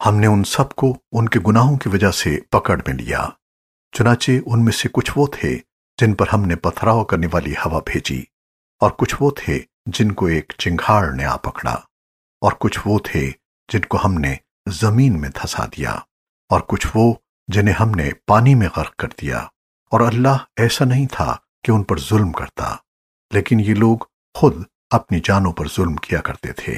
हमने उन सबको उनके गुनाहों की वजह से पकड़ में लिया। चुनाचे उनमें से कुछ वो थे जिन पर हमने पथराव करने वाली हवा भेजी और कुछ वो थे जिनको एक चिंगाड़ ने आ पकड़ा और कुछ वो थे जिनको हमने ज़मीन में धसा दिया और कुछ वो जिन्हें हमने पानी में गर्क कर दिया। और अल्लाह ऐसा नहीं था कि उन पर जुल्म करता, लेकिन ये लोग खुद अपनी जानों पर जुल्म किया करते थे।